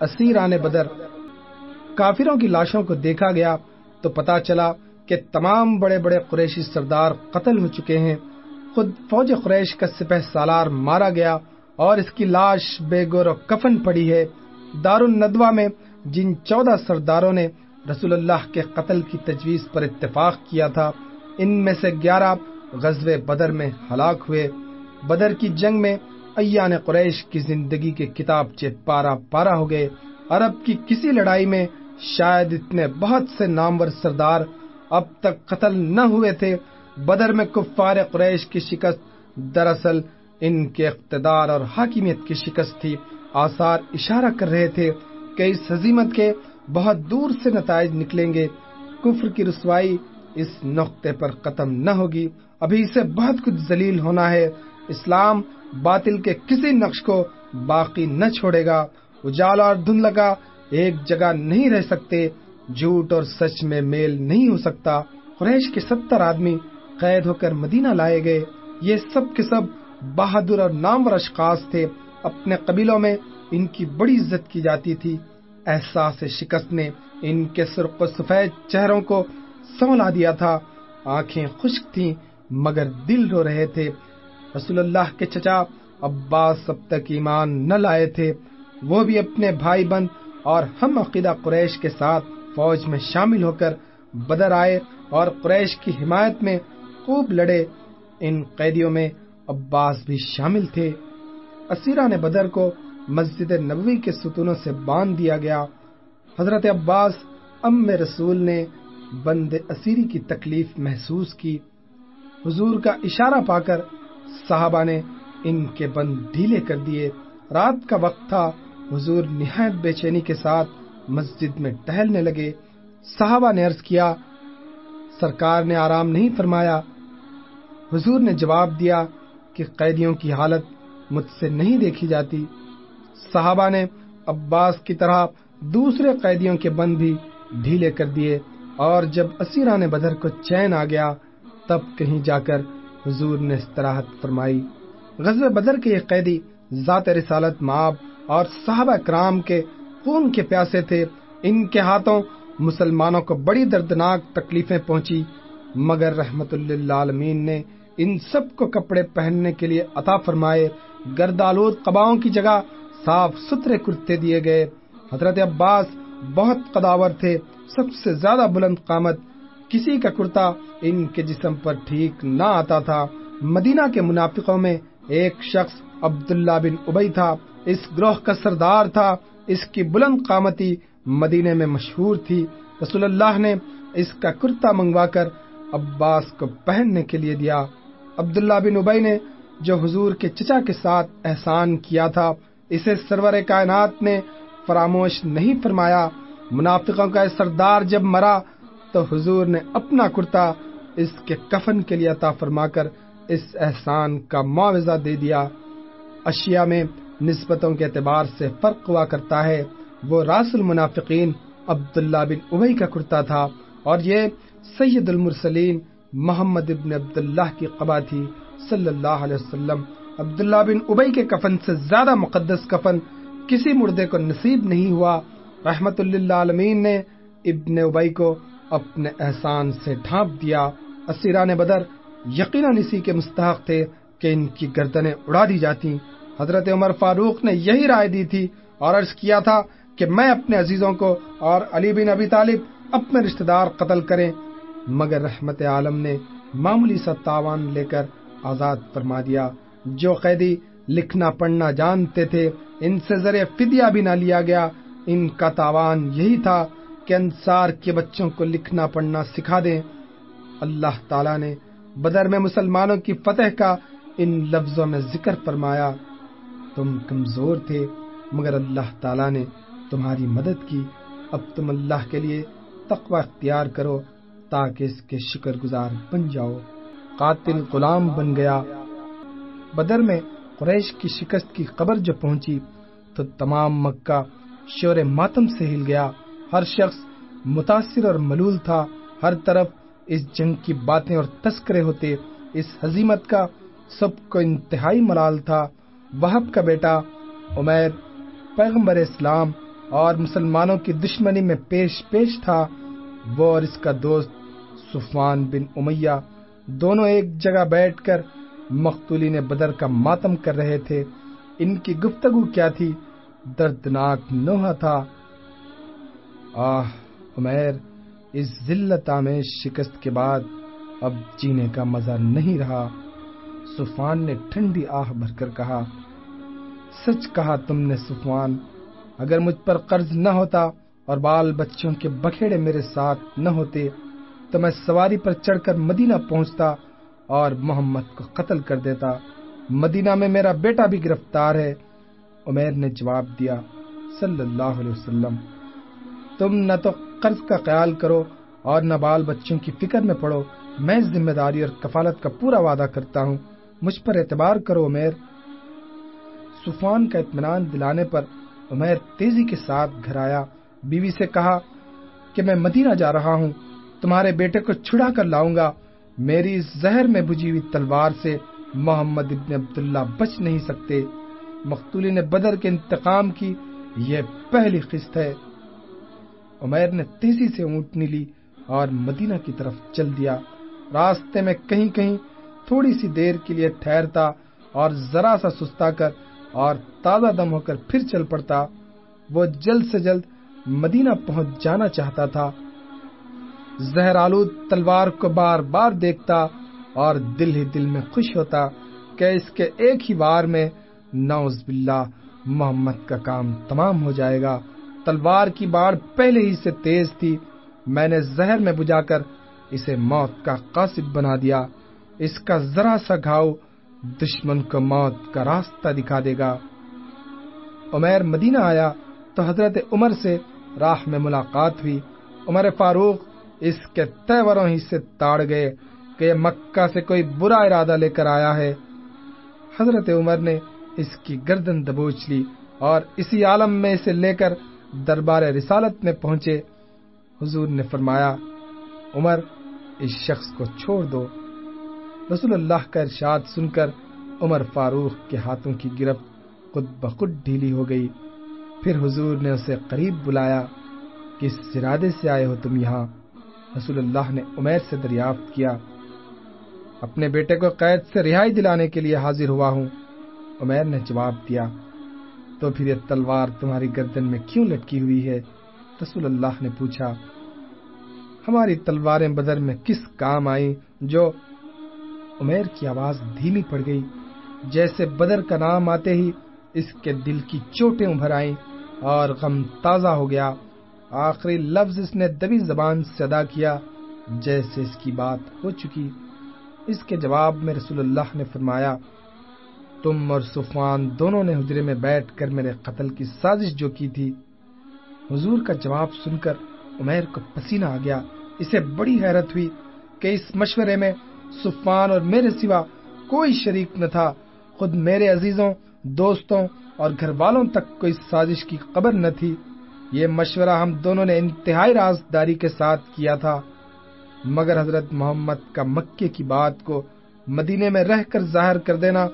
اسیران بدر۔ کافروں کی لاشوں کو دیکھا گیا تو پتا چلا کہ تمام بڑے بڑے قریشی سردار قتل ہو چکے ہیں۔ خود فوج قریش کا سپہ سالار مارا گیا اور اس کی لاش بے گور و کفن پڑی ہے۔ دار الندوہ میں جن چودہ سرداروں نے رسول اللہ کے قتل کی تجویز پر اتفاق کیا تھا، ان میں سے گیارہ غزب بدر میں ہلاک ہوئے۔ بدر کی جنگ میں ایان قریش کی زندگی کے کتاب چے پارا پارا ہو گئے۔ عرب کی کسی لڑائی میں شاید اتنے بہت سے نامور سردار اب تک قتل نہ ہوئے تھے۔ بدر میں کفار قریش کی شکست دراصل ان کے اقتدار اور حاکمیت کی شکست تھی۔ آثار اشارہ کر رہے تھے کہ اس حزیمت کے بہت دور سے نتائج نکلیں گے۔ کفر کی رسوائی اس نقطے پر ختم نہ ہوگی۔ ابھی اسے بہت کچھ ذلیل ہونا ہے۔ اسلام باطل کے کسی نقش کو باقی نہ چھوڑے گا۔ اجالا اور دھند لگا، ایک جگہ نہیں رہ سکتے۔ جھوٹ اور سچ میں میل نہیں ہو سکتا۔ قریش کے ستر آدمی قید ہو کر مدینہ لائے گئے۔ یہ سب کے سب بہادر اور نامور اشخاص تھے۔ اپنے قبیلوں میں ان کی بڑی عزت کی جاتی تھی۔ احساس شکست نے ان کے سرخ و سفید چہروں کو سنبھلا دیا تھا۔ آنکھیں خشک تھیں، مگر دل رو رہے تھے۔ رسول اللہ کے چچا عباس اب تک ایمان نہ لائے تھے۔ وہ بھی اپنے بھائی بند اور ہم عقیدہ قریش کے ساتھ فوج میں شامل ہو کر بدر آئے اور قریش کی حمایت میں خوب لڑے۔ ان قیدیوں میں عباس بھی شامل تھے۔ اسیران بدر کو مسجد نبوی کے ستونوں سے باندھ دیا گیا۔ حضرت عباس ام رسول نے بند اسیری کی تکلیف محسوس کی۔ حضور کا اشارہ پا کر صحابہ نے ان کے بند ڈھیلے کر دیے۔ رات کا وقت تھا۔ حضور نہایت بے چینی کے ساتھ مسجد میں ٹہلنے لگے۔ صحابہ نے عرض کیا، سرکار نے آرام نہیں فرمایا۔ حضور نے جواب دیا کہ قیدیوں کی حالت مجھ سے نہیں دیکھی جاتی۔ صحابہ نے عباس کی طرح دوسرے قیدیوں کے بند بھی ڈھیلے کر دیے۔ اور جب اسیران بدر کو چین آ گیا، تب کہیں جا کر حضور نے استراحت فرمائی۔ غزب بدر کے یہ قیدی ذات رسالت ماب اور صحابہ کرام کے خون کے پیاسے تھے۔ ان کے ہاتھوں مسلمانوں کو بڑی دردناک تکلیفیں پہنچی۔ مگر رحمت اللہ عالمین نے ان سب کو کپڑے پہننے کے لیے عطا فرمائے۔ گردالود قباؤں کی جگہ صاف ستھرے کرتے دیے گئے۔ حضرت عباس بہت قداور تھے۔ سب سے زیادہ بلند قامت کسی کا کرتا ان کے جسم پر ٹھیک نہ آتا تھا۔ مدینہ کے منافقوں میں ایک شخص عبداللہ بن ابئی تھا۔ اس گروہ کا سردار تھا۔ اس کی بلند قامتی مدینے میں مشہور تھی۔ رسول اللہ نے اس کا کرتا منگوا کر عباس کو پہننے کے لیے دیا۔ عبداللہ بن ابئی نے جو حضور کے چچا کے ساتھ احسان کیا تھا، اسے سرور کائنات نے فراموش نہیں فرمایا۔ منافقوں کا سردار جب مرا تو حضور نے اپنا کرتا اس کے کفن کے لیے عطا فرما کر اس احسان کا معاوضہ دے دیا۔ اشیاء میں نسبتوں کے اعتبار سے فرق ہوا کرتا ہے۔ وہ راس المنافقین عبداللہ بن ابئی کا کرتا تھا اور یہ سید المرسلین محمد ابن عبداللہ کی قبا تھی۔ صلی اللہ علیہ وسلم، عبداللہ بن ابئی کے کفن سے زیادہ مقدس کفن کسی مردے کو نصیب نہیں ہوا۔ رحمت اللہ عالمین نے ابن ابئی کو اپنے احسان سے ڈھانپ دیا۔ اسیران بدر یقیناً اسی کے مستحق تھے کہ ان کی گردنیں اڑا دی جاتی۔ حضرت عمر فاروق نے یہی رائے دی تھی اور عرض کیا تھا کہ میں اپنے عزیزوں کو اور علی بن ابی طالب اپنے رشتہ دار قتل کریں۔ مگر رحمت عالم نے معمولی سا تاوان لے کر آزاد فرما دیا۔ جو قیدی لکھنا پڑھنا جانتے تھے، ان سے ذریعہ فدیہ بھی نہ لیا گیا۔ ان کا تاوان یہی تھا کہ انصار کے بچوں کو لکھنا پڑھنا سکھا دیں۔ اللہ تعالیٰ نے بدر میں مسلمانوں کی فتح کا ان لفظوں میں ذکر فرمایا۔ تم کمزور تھے، مگر اللہ تعالیٰ نے تمہاری مدد کی۔ اب تم اللہ کے لیے تقوی اختیار کرو تاکہ اس کے شکر گزار بن جاؤ۔ قاتل غلام بن گیا۔ بدر میں قریش کی شکست کی خبر جو پہنچی تو تمام مکہ شور ماتم سے ہل گیا۔ ہر شخص متاثر اور ملول تھا۔ ہر طرف اس جنگ کی باتیں اور تذکرے ہوتے۔ اس حزیمت کا سب کو انتہائی ملال تھا۔ وہب کا بیٹا عمیر پیغمبر اسلام اور مسلمانوں کی دشمنی میں پیش پیش تھا۔ وہ اور اس کا دوست سفان بن امیہ دونوں ایک جگہ بیٹھ کر مختولین بدر کا ماتم کر رہے تھے۔ ان کی گفتگو کیا تھی؟ دردناک نوحہ تھا۔ آہ، عمیر، اس ذلت میں شکست کے بعد اب جینے کا مزہ نہیں رہا۔ سفان نے ٹھنڈی آہ بھر کر کہا، سچ کہا تم نے سفان اگر مجھ پر قرض نہ ہوتا اور بال بچوں کے بکھیڑے میرے ساتھ نہ ہوتے، تو میں سواری پر چڑھ کر مدینہ پہنچتا اور محمد کو قتل کر دیتا۔ مدینہ میں میرا بیٹا بھی گرفتار ہے۔ عمیر نے جواب دیا، صلی اللہ علیہ وسلم تم نہ تو قرض کا خیال کرو اور نہ بال بچوں کی فکر میں پڑو۔ میں ذمہ داری اور کفالت کا پورا وعدہ کرتا ہوں۔ مجھ پر اعتبار کرو عمیر۔ سفان کا اطمینان دلانے پر عمیر تیزی کے ساتھ گھر آیا۔ بیوی سے کہا کہ میں مدینہ جا رہا ہوں۔ تمہارے بیٹے کو چھڑا کر لاؤں گا۔ میری زہر میں بجھی ہوئی تلوار سے محمد ابن عبداللہ بچ نہیں سکتے۔ مختولی نے بدر کے انتقام کی یہ پہلی قسط ہے۔ عمیر نے تیزی سے اونٹنی لی اور مدینہ کی طرف چل دیا۔ راستے میں کہیں کہیں تھوڑی سی دیر کے لیے ٹھہرتا اور ذرا سا سستا کر اور تازہ دم ہو کر پھر چل پڑتا۔ وہ جلد سے جلد مدینہ پہنچ جانا چاہتا تھا۔ زہر آلود تلوار کو بار بار دیکھتا اور دل ہی دل میں خوش ہوتا کہ اس کے ایک ہی بار میں نوز باللہ محمد کا کام تمام ہو جائے گا۔ تلوار کی باڑ پہلے ہی سے تیز تھی۔ میں نے زہر میں بجا کر اسے موت کا قاصد بنا دیا۔ اس کا ذرا سا گھاؤ دشمن کو موت کا راستہ دکھا دے گا۔ عمیر مدینہ آیا تو حضرت عمر سے راہ میں ملاقات ہوئی۔ عمر فاروق اس کے تیوروں ہی سے تاڑ گئے کہ یہ مکہ سے کوئی برا ارادہ لے کر آیا ہے۔ حضرت عمر نے اس کی گردن دبوچ لی اور اسی عالم میں اسے لے کر دربار رسالت میں پہنچے، حضور نے فرمایا، عمر، اس شخص کو چھوڑ دو۔ رسول اللہ کا ارشاد سن کر عمر فاروق کے ہاتھوں کی گرفت خود بخود ڈھیلی ہو گئی۔ پھر حضور نے اسے قریب بلایا، کس ارادے سے آئے ہو تم یہاں؟ رسول اللہ نے عمیر سے دریافت کیا، اپنے بیٹے کو قید سے رہائی دلانے کے لیے حاضر ہوا ہوں۔ عمیر نے جواب دیا تو پھر یہ تلوار تمہاری گردن میں کیوں لٹکی ہوئی ہے؟ رسول اللہ نے پوچھا، ہماری تلواریں بدر میں کس کام آئی جو عمیر کی آواز دھیمی پڑ گئی؟ جیسے بدر کا نام آتے ہی اس کے دل کی چوٹیں ابھر آئیں اور غم تازہ ہو گیا۔ آخری لفظ اس نے دبی زبان سے ادا کیا، جیسے اس کی بات ہو چکی۔ اس کے جواب میں رسول اللہ نے فرمایا تم اور سفان دونوں نے حجرے میں بیٹھ کر میرے قتل کی سازش جو کی تھی۔ حضور کا جواب سن کر عمیر کو پسینہ آ گیا۔ اسے بڑی حیرت ہوئی کہ اس مشورے میں سفان اور میرے سوا کوئی شریک نہ تھا۔ خود میرے عزیزوں، دوستوں اور گھر والوں تک کوئی سازش کی قبر نہ تھی۔ یہ مشورہ ہم دونوں نے انتہائی رازداری کے ساتھ کیا تھا۔ مگر حضرت محمد کا مکے کی بات کو مدینے میں رہ کر ظاہر کر دینا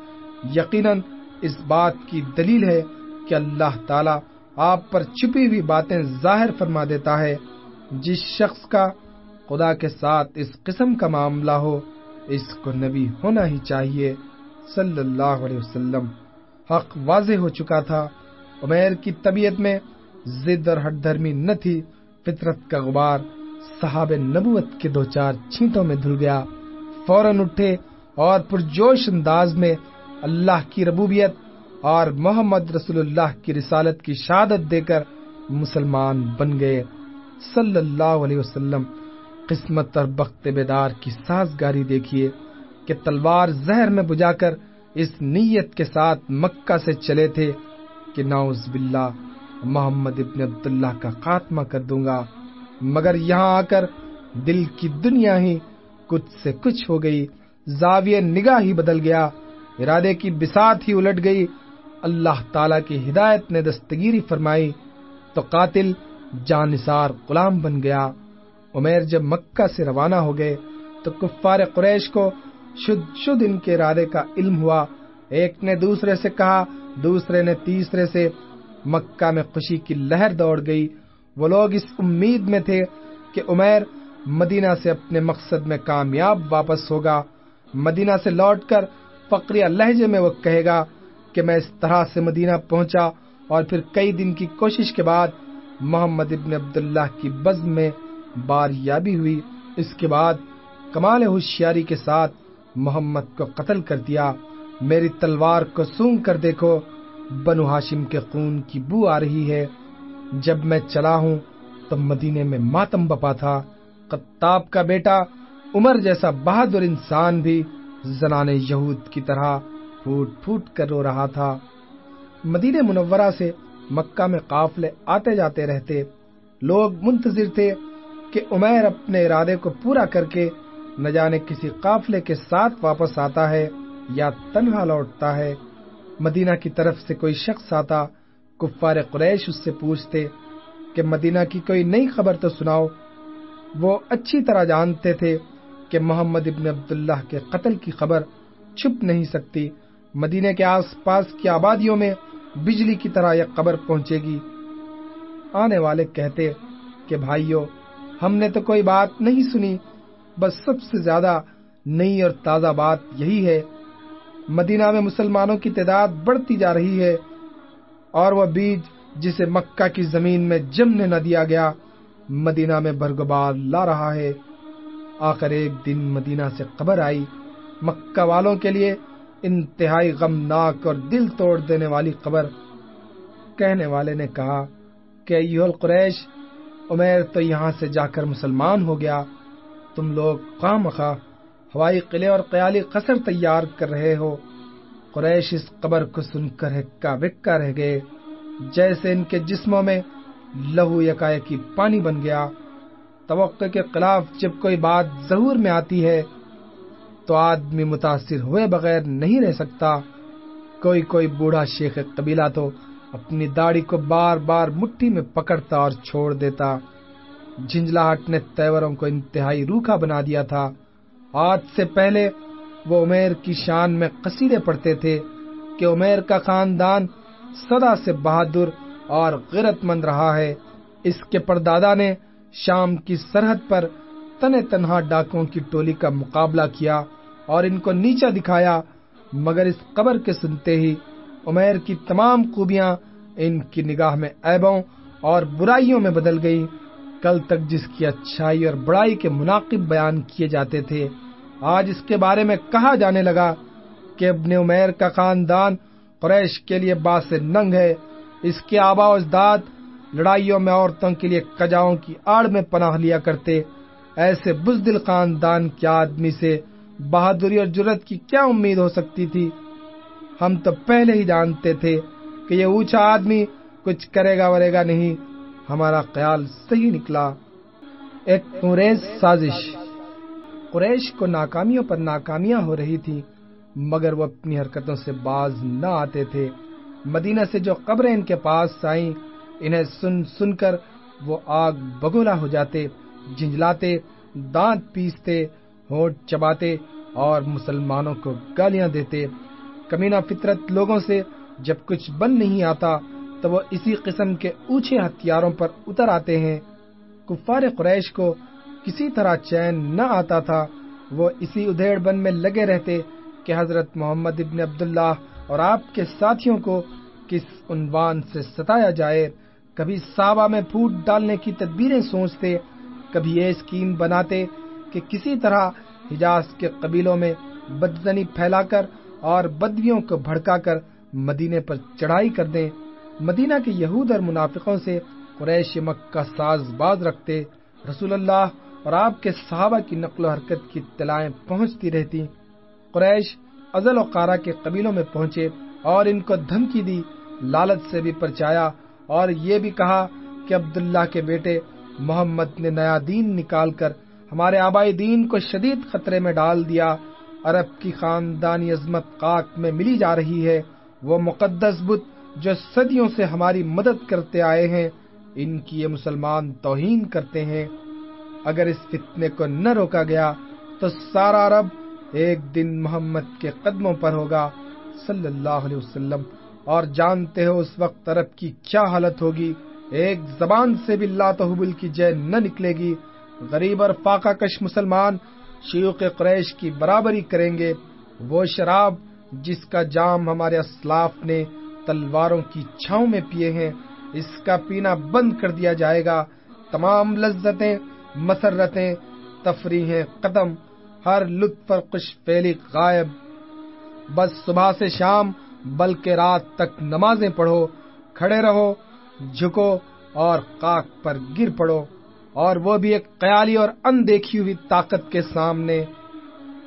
یقیناً اس بات کی دلیل ہے کہ اللہ تعالی آپ پر چھپی ہوئی باتیں ظاہر فرما دیتا ہے۔ جس شخص کا خدا کے ساتھ اس قسم کا معاملہ ہو، اس کو نبی ہونا ہی چاہیے۔ صلی اللہ علیہ وسلم، حق واضح ہو چکا تھا۔ عمیر کی طبیعت میں ضد اور ہٹ دھرمی نہ تھی۔ فطرت کا غبار صحاب نبوت کے دو چار چھینٹوں میں دھل گیا۔ فوراً اٹھے اور پرجوش انداز میں اللہ کی ربوبیت اور محمد رسول اللہ کی رسالت کی شہادت دے کر مسلمان بن گئے۔ صلی اللہ علیہ وسلم قسمت اور بخت بیدار کی سازگاری دیکھیے کہ تلوار زہر میں بجا کر اس نیت کے ساتھ مکہ سے چلے تھے کہ ناؤز باللہ محمد ابن عبداللہ کا خاتمہ کر دوں گا۔ مگر یہاں آ کر دل کی دنیا ہی کچھ سے کچھ ہو گئی، زاویہ نگاہ ہی بدل گیا۔ ارادے کی بسات ہی الٹ گئی۔ اللہ تعالی کی ہدایت نے دستگیری فرمائی تو قاتل جانسار غلام بن گیا۔ عمیر جب مکہ سے روانہ ہو گئے تو کفار قریش کو شد شد ان کے ارادے کا علم ہوا۔ ایک نے دوسرے سے کہا، دوسرے نے تیسرے سے۔ مکہ میں خوشی کی لہر دوڑ گئی۔ وہ لوگ اس امید میں تھے کہ عمیر مدینہ سے اپنے مقصد میں کامیاب واپس ہوگا۔ مدینہ سے لوٹ کر فقریہ لہجے میں وہ کہے گا کہ میں اس طرح سے مدینہ پہنچا اور پھر کئی دن کی کوشش کے بعد محمد ابن عبداللہ کی بزم میں بار یابی ہوئی۔ اس کے بعد کمال ہوشیاری کے ساتھ محمد کو قتل کر دیا۔ میری تلوار کو سونگ کر دیکھو، بنو ہاشم کے خون کی بو آ رہی ہے۔ جب میں چلا ہوں تو مدینے میں ماتم بپا تھا۔ قطاب کا بیٹا، عمر جیسا بہادر انسان بھی زنان یہود کی طرح پھوٹ پھوٹ کر رو رہا تھا۔ مدینہ منورہ سے مکہ میں قافلے آتے جاتے رہتے۔ لوگ منتظر تھے کہ عمیر اپنے ارادے کو پورا کر کے نہ جانے کسی قافلے کے ساتھ واپس آتا ہے یا تنہا لوٹتا ہے۔ مدینہ کی طرف سے کوئی شخص آتا، کفار قریش اس سے پوچھتے کہ مدینہ کی کوئی نئی خبر تو سناؤ۔ وہ اچھی طرح جانتے تھے۔ کہ محمد ابن عبداللہ کے قتل کی خبر چھپ نہیں سکتی۔ مدینہ کے آس پاس کی آبادیوں میں بجلی کی طرح یہ خبر پہنچے گی۔ آنے والے کہتے کہ بھائیو، ہم نے تو کوئی بات نہیں سنی، بس سب سے زیادہ نئی اور تازہ بات یہی ہے۔ مدینہ میں مسلمانوں کی تعداد بڑھتی جا رہی ہے اور وہ بیج جسے مکہ کی زمین میں جمنے نہ دیا گیا، مدینہ میں برگبار لا رہا ہے۔ آخر ایک دن مدینہ سے خبر آئی۔ مکہ والوں کے لیے انتہائی غمناک اور دل توڑ دینے والی خبر کہنے والے نے کہا کہ القریش، عمیر تو یہاں سے جا کر مسلمان ہو گیا۔ تم لوگ خواہ مخواہ ہوائی قلعے اور قیالی قصر تیار کر رہے ہو۔ قریش اس قبر کو سن کر ہکا بکا رہ گئے۔ جیسے ان کے جسموں میں لہو یکا کی پانی بن گیا۔ توقع کے خلاف جب کوئی بات ظہور میں آتی ہے، تو آدمی متاثر ہوئے بغیر نہیں رہ سکتا۔ کوئی کوئی بوڑھا شیخ قبیلہ تو اپنی داڑھی کو بار بار مٹھی میں پکڑتا اور چھوڑ دیتا۔ جھنجلاہٹ نے تیوروں کو انتہائی روکھا بنا دیا تھا۔ آج سے پہلے وہ عمیر کی شان میں قصیدے پڑھتے تھے کہ عمیر کا خاندان سدا سے بہادر اور غیرت مند رہا ہے۔ اس کے پردادا نے شام کی سرحد پر تن تنہا ڈاکوں کی ٹولی کا مقابلہ کیا اور ان کو نیچا دکھایا، مگر اس قبر کے سنتے ہی عمیر کی تمام خوبیاں ان کی نگاہ میں ایبوں اور برائیوں میں بدل گئی کل تک جس کی اچھائی اور بڑائی کے مناقب بیان کیے جاتے تھے، آج اس کے بارے میں کہا جانے لگا کہ ابن عمیر کا خاندان قریش کے لیے باس ننگ ہے۔ اس کے آبا و اجداد لڑائیوں میں عورتوں کے لیے کجاؤں کی آڑ میں پناہ لیا کرتے، ایسے بزدل خاندان کے آدمی سے بہادری اور جرت کی کیا امید ہو سکتی تھی؟ ہم تو پہلے ہی جانتے تھے کہ یہ اونچا آدمی کچھ کرے گا ورے گا نہیں۔ ہمارا خیال صحیح نکلا۔ ایک سازش۔ قریش کو ناکامیوں پر ناکامیاں ہو رہی تھی مگر وہ اپنی حرکتوں سے باز نہ آتے تھے۔ مدینہ سے جو قبریں ان کے پاس آئیں انہیں سن سن کر وہ آگ بگولا ہو جاتے جھنجلاتے دانت پیستے، ہونٹ چباتے اور مسلمانوں کو گالیاں دیتے۔ کمینہ فطرت لوگوں سے جب کچھ بن نہیں آتا تو وہ اسی قسم کے اونچے ہتھیاروں پر اتر آتے ہیں۔ کفار قریش کو کسی طرح چین نہ آتا تھا۔ وہ اسی ادھیڑ بن میں لگے رہتے کہ حضرت محمد ابن عبداللہ اور آپ کے ساتھیوں کو کس عنوان سے ستایا جائے۔ کبھی صحابہ میں پھوٹ ڈالنے کی تدبیریں سوچتے، کبھی یہ اسکیم بناتے کہ کسی طرح حجاز کے قبیلوں میں بدزنی پھیلا کر اور بدویوں کو بھڑکا کر مدینے پر چڑھائی کر دیں۔ مدینہ کے یہود اور منافقوں سے قریش مکہ ساز باز رکھتے۔ رسول اللہ اور آپ کے صحابہ کی نقل و حرکت کی اطلاعیں پہنچتی رہتی۔ قریش ازل و قارا کے قبیلوں میں پہنچے اور ان کو دھمکی دی، لالچ سے بھی پرچایا اور یہ بھی کہا کہ عبداللہ کے بیٹے محمد نے نیا دین نکال کر ہمارے آبائی دین کو شدید خطرے میں ڈال دیا۔ عرب کی خاندانی عظمت قاق میں ملی جا رہی ہے۔ وہ مقدس بت جو صدیوں سے ہماری مدد کرتے آئے ہیں، ان کی یہ مسلمان توہین کرتے ہیں۔ اگر اس فتنے کو نہ روکا گیا تو سارا عرب ایک دن محمد کے قدموں پر ہوگا۔ صلی اللہ علیہ وسلم اور جانتے ہو اس وقت عرب کی کیا حالت ہوگی؟ ایک زبان سے بھی اللہ تحبل کی جے نہ نکلے گی۔ غریب اور فاقہ کش مسلمان شیوخ قریش کی برابری کریں گے۔ وہ شراب جس کا جام ہمارے اسلاف نے تلواروں کی چھاؤں میں پیے ہیں، اس کا پینا بند کر دیا جائے گا۔ تمام لذتیں، مسرتیں تفریح قدم، ہر لطف اور خوش فیلی غائب۔ بس صبح سے شام بلکہ رات تک نمازیں پڑھو، کھڑے رہو، جھکو اور کاک پر گر پڑو۔ اور وہ بھی ایک قیالی اور اندیکھی ہوئی طاقت کے سامنے۔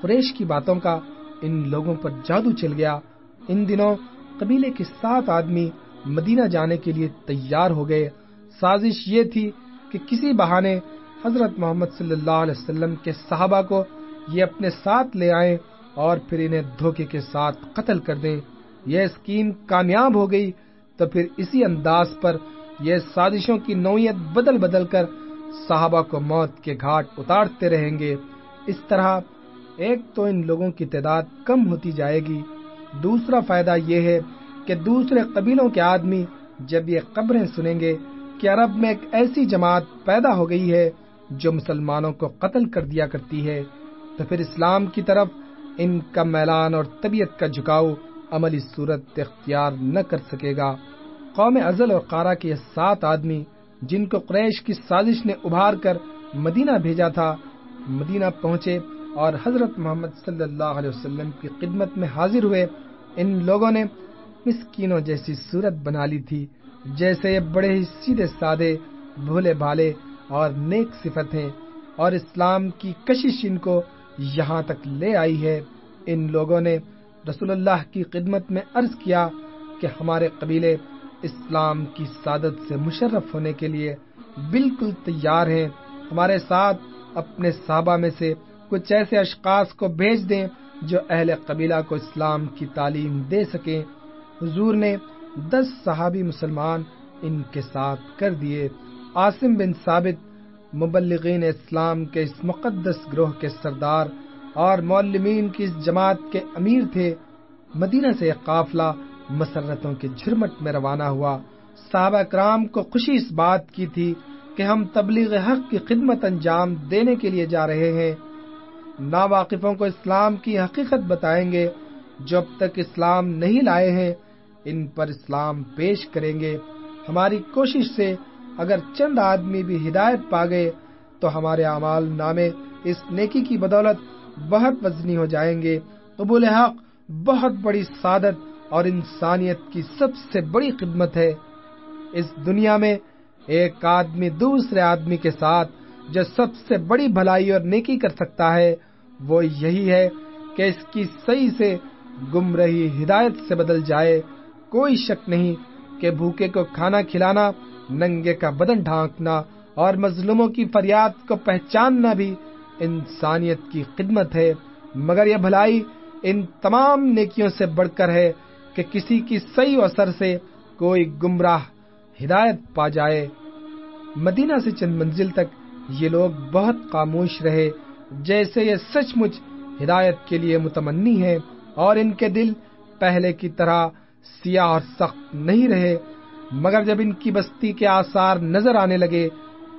قریش کی باتوں کا ان لوگوں پر جادو چل گیا۔ ان دنوں قبیلے کے سات آدمی مدینہ جانے کے لیے تیار ہو گئے۔ سازش یہ تھی کہ کسی بہانے حضرت محمد صلی اللہ علیہ وسلم کے صحابہ کو یہ اپنے ساتھ لے آئیں اور پھر انہیں دھوکے کے ساتھ قتل کر دیں۔ یہ اسکیم کامیاب ہو گئی تو پھر اسی انداز پر یہ سازشوں کی نوعیت بدل بدل کر صحابہ کو موت کے گھاٹ اتارتے رہیں گے۔ اس طرح ایک تو ان لوگوں کی تعداد کم ہوتی جائے گی۔ دوسرا فائدہ یہ ہے کہ دوسرے قبیلوں کے آدمی جب یہ قبریں سنیں گے کہ عرب میں ایک ایسی جماعت پیدا ہو گئی ہے جو مسلمانوں کو قتل کر دیا کرتی ہے، تو پھر اسلام کی طرف ان کا میلان اور طبیعت کا جھکاؤ عملی صورت اختیار نہ کر سکے گا۔ قوم ازل اور قارا کے سات آدمی جن کو قریش کی سازش نے ابھار کر مدینہ بھیجا تھا، مدینہ پہنچے اور حضرت محمد صلی اللہ علیہ وسلم کی خدمت میں حاضر ہوئے۔ ان لوگوں نے مسکینوں جیسی صورت بنا لی تھی، جیسے یہ بڑے ہی سیدھے سادے، بھولے بھالے اور نیک صفت ہیں۔ اور اسلام کی کشش ان کو یہاں تک لے آئی ہے۔ ان لوگوں نے رسول اللہ کی خدمت میں عرض کیا کہ ہمارے قبیلے اسلام کی سعادت سے مشرف ہونے کے لیے بالکل تیار ہیں۔ ہمارے ساتھ اپنے صحابہ میں سے کچھ ایسے اشخاص کو بھیج دیں جو اہل قبیلہ کو اسلام کی تعلیم دے سکیں۔ حضور نے دس صحابی مسلمان ان کے ساتھ کر دیے۔ عاصم بن ثابت، مبلغین اسلام کے اس مقدس گروہ کے سردار اور معلمین کی اس جماعت کے امیر تھے، مدینہ سے قافلہ مسرتوں کے جھرمٹ میں روانہ ہوا۔ صحابہ کرام کو خوشی اس بات کی تھی کہ ہم تبلیغ حق کی خدمت انجام دینے کے لیے جا رہے ہیں۔ نا واقفوں کو اسلام کی حقیقت بتائیں گے۔ جو اب تک اسلام نہیں لائے ہیں، ان پر اسلام پیش کریں گے۔ ہماری کوشش سے اگر چند آدمی بھی ہدایت پا گئے، تو ہمارے اعمال نامے اس نیکی کی بدولت بہت وزنی ہو جائیں گے۔ قبول حق ہاں، بہت بڑی سعادت اور انسانیت کی سب سے بڑی خدمت ہے۔ اس دنیا میں ایک آدمی دوسرے آدمی کے ساتھ جو سب سے بڑی بھلائی اور نیکی کر سکتا ہے، وہ یہی ہے کہ اس کی صحیح سے گم رہی ہدایت سے بدل جائے۔ کوئی شک نہیں کہ بھوکے کو کھانا کھلانا، ننگے کا بدن ڈھانکنا اور مظلوموں کی فریاد کو پہچاننا بھی انسانیت کی خدمت ہے، مگر یہ بھلائی ان تمام نیکیوں سے بڑھ کر ہے کہ کسی کی صحیح اثر سے کوئی گمراہ ہدایت پا جائے۔ مدینہ سے چند منزل تک یہ لوگ بہت خاموش رہے، جیسے یہ سچ مچ ہدایت کے لیے متمنی ہے اور ان کے دل پہلے کی طرح سیاہ اور سخت نہیں رہے۔ مگر جب ان کی بستی کے آثار نظر آنے لگے،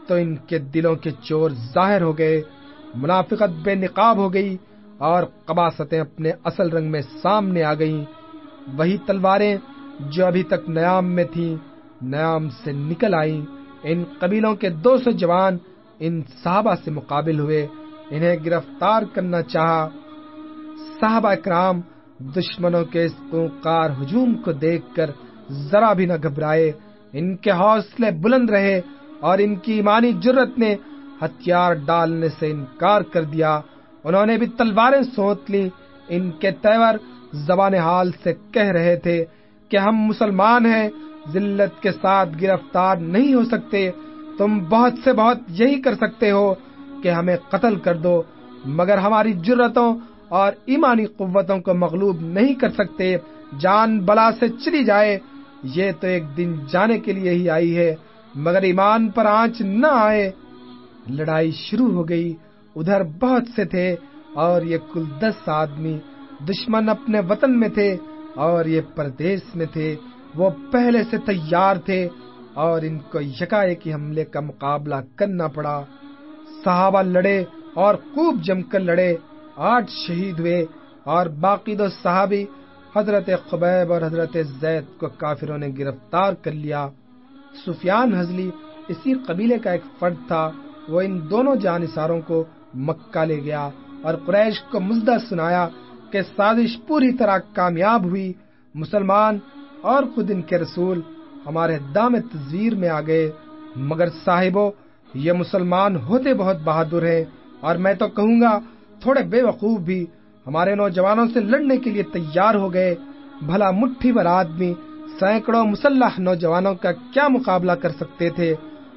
تو ان کے دلوں کے چور ظاہر ہو گئے۔ منافقت بے نقاب ہو گئی اور قباستیں اپنے اصل رنگ میں سامنے آ گئیں۔ وہی تلواریں جو ابھی تک نیام میں تھیں، نیام سے نکل آئیں۔ ان قبیلوں کے دو سو جوان ان صحابہ سے مقابل ہوئے۔ انہیں گرفتار کرنا چاہا۔ صحابہ اکرام دشمنوں کے اس ہجوم کو دیکھ کر ذرا بھی نہ گھبرائے۔ ان کے حوصلے بلند رہے اور ان کی ایمانی جرت نے ہتھیار ڈالنے سے انکار کر دیا۔ انہوں نے بھی تلواریں سوت لی۔ ان کے تیور زبان حال سے کہہ رہے تھے کہ ہم مسلمان ہیں، ذلت کے ساتھ گرفتار نہیں ہو سکتے۔ تم بہت سے بہت یہی کر سکتے ہو کہ ہمیں قتل کر دو، مگر ہماری جرتوں اور ایمانی قوتوں کو مغلوب نہیں کر سکتے۔ جان بلا سے چلی جائے، یہ تو ایک دن جانے کے لیے ہی آئی ہے۔ مگر ایمان پر آنچ نہ آئے۔ لڑائی شروع ہو گئی۔ ادھر بہت سے تھے اور یہ کل دس آدمی دشمن اپنے وطن میں تھے اور یہ پردیس میں تھے۔ وہ پہلے سے تیار تھے اور ان کو یکا ایک حملے کا مقابلہ کرنا پڑا۔ صحابہ لڑے اور خوب جم کر لڑے۔ آٹھ شہید ہوئے اور باقی دو صحابی حضرت خبیب اور حضرت زید کو کافروں نے گرفتار کر لیا۔ سفیان حضلی اسی قبیلے کا ایک فرد تھا۔ وہ ان دونوں جانساروں کو مکہ لے گیا اور قریش کو مزدہ سنایا کہ سازش پوری طرح کامیاب ہوئی، مسلمان اور خود ان کے رسول ہمارے دام تصویر میں آ گئے۔ مگر صاحبوں یہ مسلمان ہوتے بہت بہادر ہیں اور میں تو کہوں گا، تھوڑے بے وقوف بھی ہمارے نوجوانوں سے لڑنے کے لیے تیار ہو گئے۔ بھلا مٹھی بھر آدمی، سینکڑوں مسلح نوجوانوں کا کیا مقابلہ کر سکتے تھے؟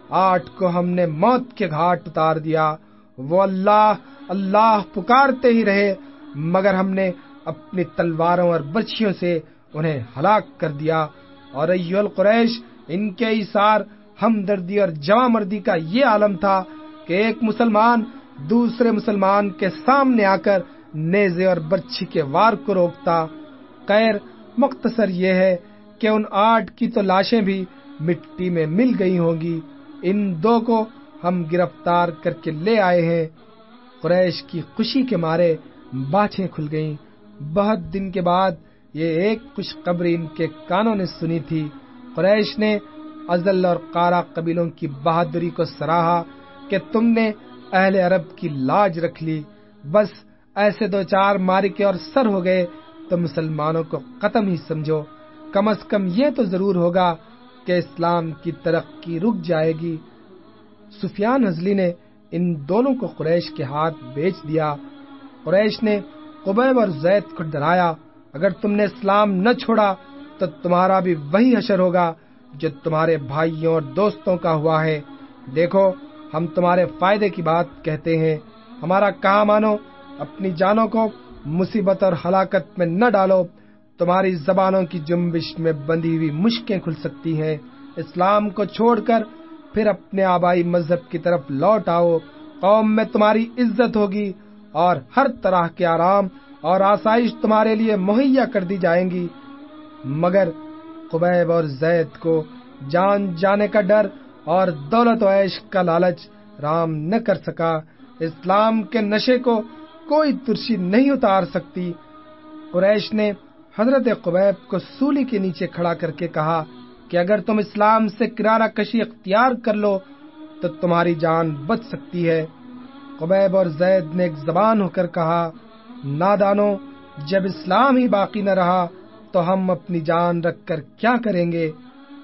آٹھ کو ہم نے موت کے گھاٹ اتار دیا۔ وہ اللہ اللہ پکارتے ہی رہے، مگر ہم نے اپنی تلواروں اور برچھیوں سے انہیں ہلاک کر دیا۔ اور القریش، ان کے اشار ہمدردی اور جمع مردی کا یہ عالم تھا کہ ایک مسلمان دوسرے مسلمان کے سامنے آ کر نیزے اور برچھی کے وار کو روکتا۔ خیر، مختصر یہ ہے کہ ان آٹھ کی تو لاشیں بھی مٹی میں مل گئی ہوں گی۔ ان دو کو ہم گرفتار کر کے لے آئے ہیں۔ قریش کی خوشی کے مارے باچھیں کھل گئیں۔ بہت دن کے بعد یہ ایک خوشخبری ان کے کانوں نے سنی تھی۔ قریش نے ازل اور قارا قبیلوں کی بہادری کو سراہا کہ تم نے اہل عرب کی لاج رکھ لی۔ بس ایسے دو چار مارکے اور سر ہو گئے تو مسلمانوں کو ختم ہی سمجھو۔ کم از کم یہ تو ضرور ہوگا کہ اسلام کی ترقی رک جائے گی۔ سفیان حضلی نے ان دونوں کو قریش کے ہاتھ بیچ دیا۔ قریش نے قبیب اور زید کو ڈرایا۔ اگر تم نے اسلام نہ چھوڑا تو تمہارا بھی وہی حشر ہوگا جو تمہارے بھائیوں اور دوستوں کا ہوا ہے۔ دیکھو، ہم تمہارے فائدے کی بات کہتے ہیں۔ ہمارا کہا مانو، اپنی جانوں کو مصیبت اور ہلاکت میں نہ ڈالو۔ تمہاری زبانوں کی جنبش میں بندھی ہوئی مشکیں کھل سکتی ہیں۔ اسلام کو چھوڑ کر پھر اپنے آبائی مذہب کی طرف لوٹ آؤ۔ قوم میں تمہاری عزت ہوگی اور ہر طرح کے آرام اور آسائش تمہارے لیے مہیا کر دی جائیں گی۔ مگر قبیب اور زید کو جان جانے کا ڈر اور دولت و عیش کا لالچ رام نہ کر سکا۔ اسلام کے نشے کو کوئی ترشی نہیں اتار سکتی۔ قریش نے حضرت قبیب کو سولی کے نیچے کھڑا کر کے کہا کہ اگر تم اسلام سے کرارہ کشی اختیار کر لو تو تمہاری جان بچ سکتی ہے۔ قبیب اور زید نے ایک زبان ہو کر کہا نادانو جب اسلام ہی باقی نہ رہا تو ہم اپنی جان رکھ کر کیا کریں گے؟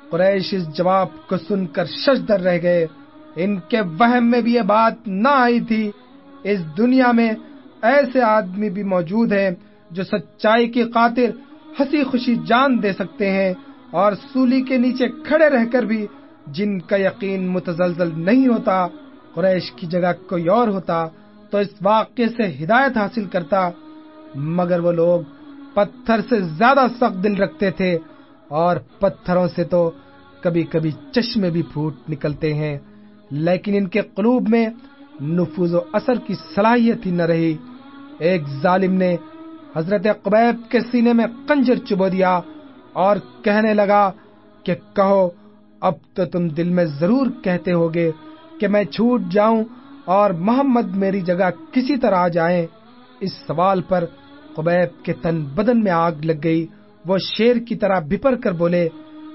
قریش اس جواب کو سن کر ششدر رہ گئے۔ ان کے وہم میں بھی یہ بات نہ آئی تھی۔ اس دنیا میں ایسے آدمی بھی موجود ہیں جو سچائی کی خاطر ہنسی خوشی جان دے سکتے ہیں اور سولی کے نیچے کھڑے رہ کر بھی جن کا یقین متزلزل نہیں ہوتا، قریش کی جگہ کوئی اور ہوتا، تو اس واقعے سے ہدایت حاصل کرتا۔ مگر وہ لوگ پتھر سے زیادہ سخت دل رکھتے تھے اور پتھروں سے تو کبھی کبھی چشمے بھی پھوٹ نکلتے ہیں، لیکن ان کے قلوب میں نفوذ و اثر کی صلاحیت ہی نہ رہی۔ ایک ظالم نے حضرت قبیب کے سینے میں کنجر چبو دیا اور کہنے لگا کہ کہو، اب تو تم دل میں ضرور کہتے ہوگے کہ میں چھوٹ جاؤں اور محمد میری جگہ کسی طرح آ جائیں۔ اس سوال پر قبیب کے تن بدن میں آگ لگ گئی۔ وہ شیر کی طرح بپر کر بولے،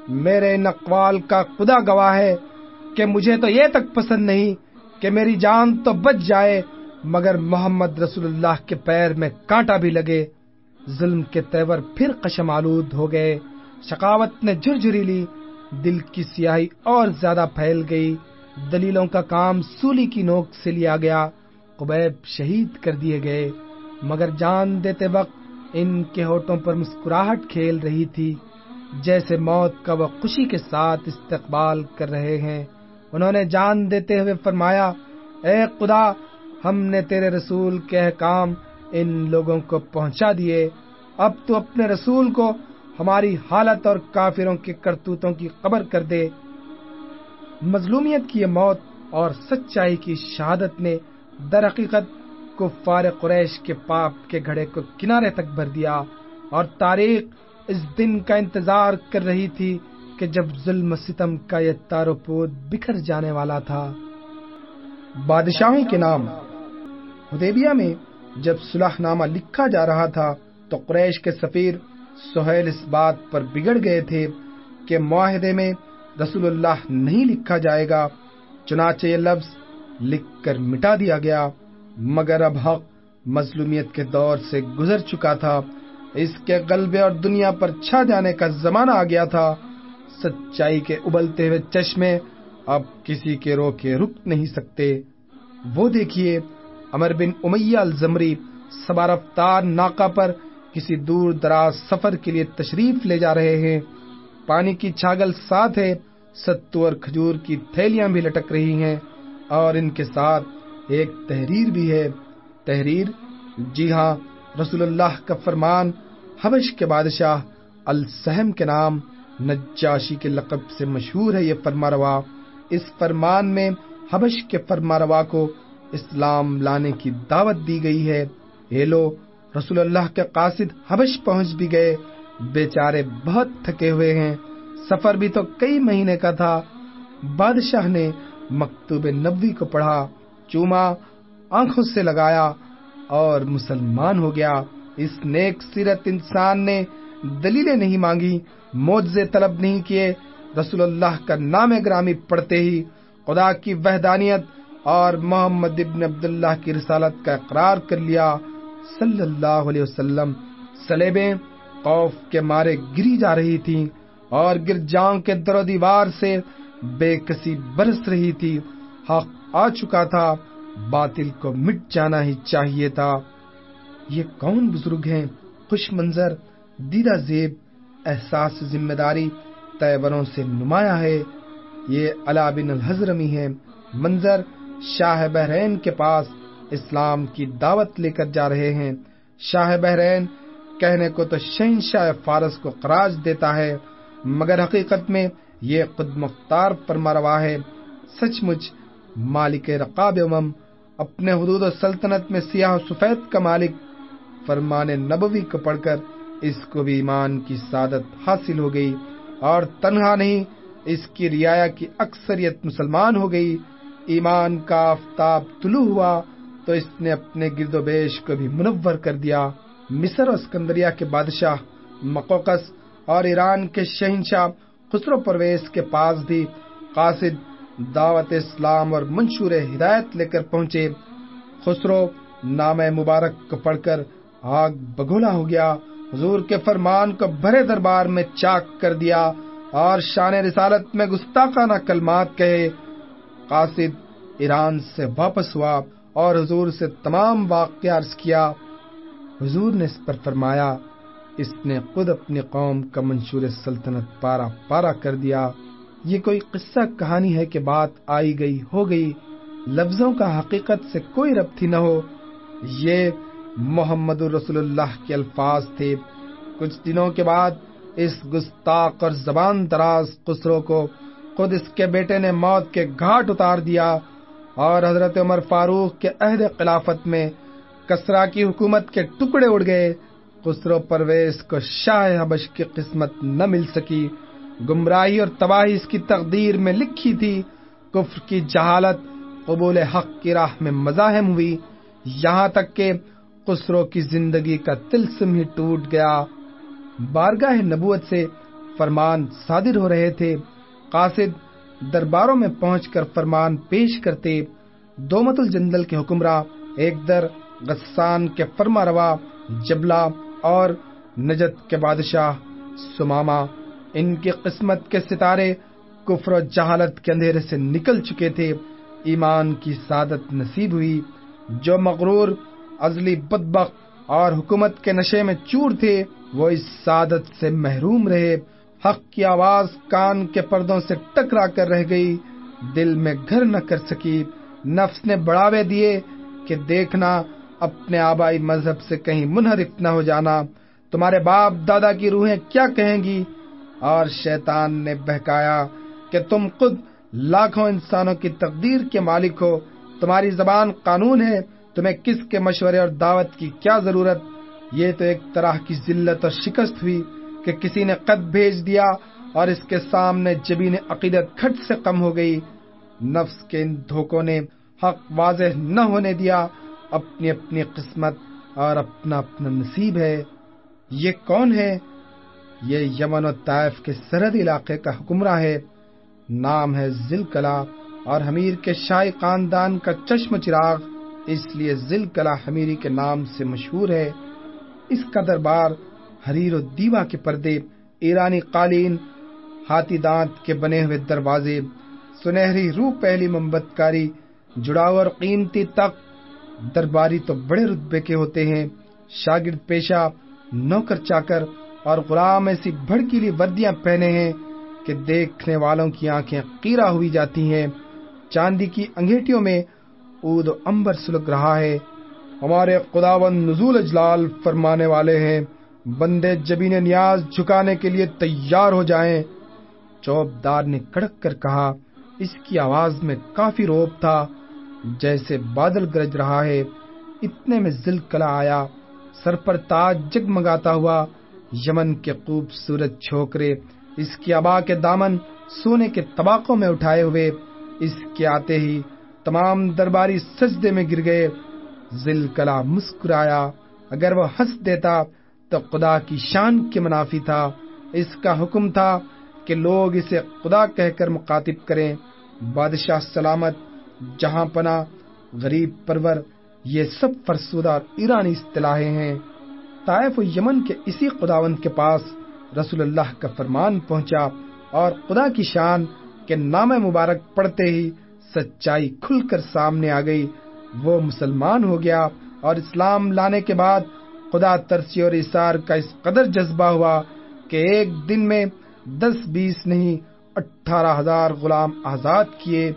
میرے نقوال کا خدا گواہ ہے کہ مجھے تو یہ تک پسند نہیں کہ میری جان تو بچ جائے مگر محمد رسول اللہ کے پیر میں کانٹا بھی لگے، ظلم کے تیور پھر قشم آلود ہو گئے شکاوت نے جھرجھری لی، دل کی سیاہی اور زیادہ پھیل گئی، دلیلوں کا کام سولی کی نوک سے لیا گیا، قبیب شہید کر دیے گئے، مگر جان دیتے وقت ان کے ہوٹوں پر مسکراہٹ کھیل رہی تھی، جیسے موت کا وہ خوشی کے ساتھ استقبال کر رہے ہیں۔ انہوں نے جان دیتے ہوئے فرمایا، اے خدا ہم نے تیرے رسول کے احکام ان لوگوں کو پہنچا دیے۔ اب تو اپنے رسول کو ہماری حالت اور کافروں کے کرتوتوں کی خبر کر دے۔ مظلومیت کی یہ موت اور سچائی کی شہادت نے در حقیقت کو قریش کے پاپ کے گھڑے کو کنارے تک بھر دیا اور تاریخ اس دن کا انتظار کر رہی تھی کہ جب ظلم ستم کا یہ تارو پود بکھر جانے والا تھا۔ بادشاہوں کے نام۔ حدیبیہ میں جب صلح نامہ لکھا جا رہا تھا تو قریش کے سفیر سہیل اس بات پر بگڑ گئے تھے کہ معاہدے میں رسول اللہ نہیں لکھا جائے گا، چنانچہ یہ لفظ لکھ کر مٹا دیا گیا۔ مگر اب حق مظلومیت کے دور سے گزر چکا تھا۔ اس کے غلبے اور دنیا پر چھا جانے کا زمانہ آ گیا تھا۔ سچائی کے ابلتے ہوئے چشمے اب کسی کے رو کے رک نہیں سکتے۔ وہ دیکھیے امر بن امیہ الزمری سبار افطار ناکا پر کسی دور دراز سفر کے لیے تشریف لے جا رہے ہیں۔ پانی کی چھاگل ساتھ ہے، ستو اور کھجور کی تھیلیاں بھی لٹک رہی ہیں اور ان کے ساتھ ایک تحریر بھی ہے۔ تحریر جی ہاں رسول اللہ کا فرمان، حبش کے بادشاہ السہم کے نام، نجاشی کے لقب سے مشہور ہے یہ فرما روا اس فرمان میں حبش کے فرما روا کو اسلام لانے کی دعوت دی گئی ہے۔ یہ لو، رسول اللہ کے قاصد حبش پہنچ بھی گئے۔ بیچارے بہت تھکے ہوئے ہیں۔ سفر بھی تو کئی مہینے کا تھا۔ بادشاہ نے مکتوب نبوی کو پڑھا، چوما، آنکھوں سے لگایا اور مسلمان ہو گیا۔ اس نیک سیرت انسان نے دلیلیں نہیں مانگی موجے طلب نہیں کیے۔ رسول اللہ کا نام گرامی پڑھتے ہی خدا کی وحدانیت اور محمد ابن عبداللہ کی رسالت کا اقرار کر لیا۔ صلی اللہ علیہ وسلم سلیبیں خوف کے مارے گری جا رہی تھی اور گرجاؤں کے در و دیوار سے بے کسی برس رہی تھی۔ حق آ چکا تھا، باطل کو مٹ جانا ہی چاہیے تھا۔ یہ کون بزرگ ہیں؟ خوش منظر، دیدہ زیب، احساس ذمہ داری تیوروں سے نمایاں ہے۔ یہ علا بن الحضرمی ہے منظر شاہ بحرین کے پاس اسلام کی دعوت لے کر جا رہے ہیں۔ شاہ بحرین کہنے کو تو شہنشاہ فارس کو قراج دیتا ہے، مگر حقیقت میں یہ خود مختار پر مروا ہے۔ سچ مچ مالک رقاب امم اپنے حدود و سلطنت میں سیاہ و سفید کا مالک، فرمان نبوی کو پڑھ کر اس کو بھی ایمان کی سعادت حاصل ہو گئی۔ اور تنہا نہیں، اس کی رعایا کی اکثریت مسلمان ہو گئی۔ ایمان کا آفتاب طلوع ہوا تو اس نے اپنے گرد و بیش کو بھی منور کر دیا۔ مصر و اسکندریہ کے بادشاہ، مقوقس اور ایران کے شہنشاہ، خسرو پرویز کے پاس بھی قاصد دعوت اسلام اور منشور ہدایت لے کر پہنچے۔ خسرو نام مبارک کو پڑھ کر آگ بگولا ہو گیا۔ حضور کے فرمان کو بھرے دربار میں چاک کر دیا اور شان رسالت میں گستاخانہ کلمات کہے۔ قاصد ایران سے واپس ہوا اور حضور سے تمام واقع عرض کیا۔ حضور نے اس پر فرمایا، اس نے خود اپنی قوم کا منشور سلطنت پارا پارا کر دیا۔ یہ کوئی قصہ کہانی ہے کہ بات آئی گئی، ہو گئی۔ لفظوں کا حقیقت سے کوئی ربط ہی نہ ہو۔ یہ محمد رسول اللہ کے الفاظ تھے۔ کچھ دنوں کے بعد اس گستاخ اور زبان دراز خسرو کو خود اس کے بیٹے نے موت کے گھاٹ اتار دیا اور حضرت عمر فاروق کے عہد خلافت میں کسرا کی حکومت کے ٹکڑے اڑ گئے۔ خسرو پرویز کو شاہ حبش کی قسمت نہ مل سکی۔ گمراہی اور تباہی اس کی تقدیر میں لکھی تھی۔ کفر کی جہالت قبول حق کی راہ میں مزاحم ہوئی۔ یہاں تک کہ خسرو کی زندگی کا تلسم ہی ٹوٹ گیا۔ بارگاہ نبوت سے فرمان صادر ہو رہے تھے۔ قاصد درباروں میں پہنچ کر فرمان پیش کرتے دومت الجندل کے حکمراں ایک در غسان کے فرما روا جبلا اور نجد کے بادشاہ سماما ان کی قسمت کے ستارے کفر و جہالت کے اندھیرے سے نکل چکے تھے۔ ایمان کی سعادت نصیب ہوئی۔ جو مغرور ازلی بدبخ اور حکومت کے نشے میں چور تھے، وہ اس سعادت سے محروم رہے۔ حق کی آواز کان کے پردوں سے ٹکرا کر رہ گئی۔ دل میں گھر نہ کر سکی۔ نفس نے بڑھاوے دیے کہ دیکھنا، اپنے آبائی مذہب سے کہیں منحرف نہ ہو جانا۔ تمہارے باپ دادا کی روحیں کیا کہیں گی؟ اور شیطان نے بہکایا کہ تم خود لاکھوں انسانوں کی تقدیر کے مالک ہو۔ تمہاری زبان قانون ہے۔ تمہیں کس کے مشورے اور دعوت کی کیا ضرورت؟ یہ تو ایک طرح کی ذلت اور شکست ہوئی۔ کہ کسی نے قد بھیج دیا اور اس کے سامنے جبین عقیدت کھٹ سے کم ہو گئی۔ نفس کے ان دھوکوں نے حق واضح نہ ہونے دیا۔ اپنی اپنی قسمت اور اپنا اپنا نصیب ہے۔ یہ کون ہے؟ یہ یمن و طائف کے سرحدی علاقے کا حکمراں ہے۔ نام ہے ذل کلا اور حمیر کے شاہی خاندان کا چشم چراغ۔ اس لیے ذل کلا حمیری کے نام سے مشہور ہے۔ اس کا دربار حریر و دیوا کے پردے، ایرانی قالین، ہاتھی دانت کے بنے ہوئے دروازے، سنہری روح پہلی ممبت کاری جڑاؤ اور قیمتی تک درباری تو بڑے رتبے کے ہوتے ہیں، شاگرد پیشہ، نوکر چاکر اور غلام ایسی بھڑکیلی وردیاں پہنے ہیں کہ دیکھنے والوں کی آنکھیں قیرہ ہوئی جاتی ہیں۔ چاندی کی انگیٹیوں میں اود و امبر سلگ رہا ہے۔ ہمارے خداون نزول اجلال فرمانے والے ہیں۔ بندے جبین نیاز جھکانے کے لیے تیار ہو جائیں، چوبدار نے کڑک کر کہا، اس کی آواز میں کافی روپ تھا، جیسے بادل گرج رہا ہے، اتنے میں ذل کلا آیا، سر پر تاج جگمگاتا ہوا، یمن کے خوبصورت چھوکرے، اس کی ابا کے دامن سونے کے طباقوں میں اٹھائے ہوئے، اس کے آتے ہی تمام درباری سجدے میں گر گئے۔ ذل کلا مسکرایا، اگر وہ ہنس دیتا تو خدا کی شان کے منافی تھا، اس کا حکم تھا کہ لوگ اسے خدا کہہ کر مخاطب کریں۔ بادشاہ سلامت، جہاں پنا غریب پرور، یہ سب فرسودہ اور ایرانی اصطلاحیں ہیں۔ طائف و یمن کے اسی خداوند کے پاس رسول اللہ کا فرمان پہنچا اور خدا کی شان کے نام مبارک پڑھتے ہی سچائی کھل کر سامنے آ گئی۔ وہ مسلمان ہو گیا اور اسلام لانے کے بعد خدا ترسی اور اثار کا اس قدر جذبہ ہوا کہ ایک دن میں دس بیس نہیں اٹھارہ ہزار غلام آزاد کیے۔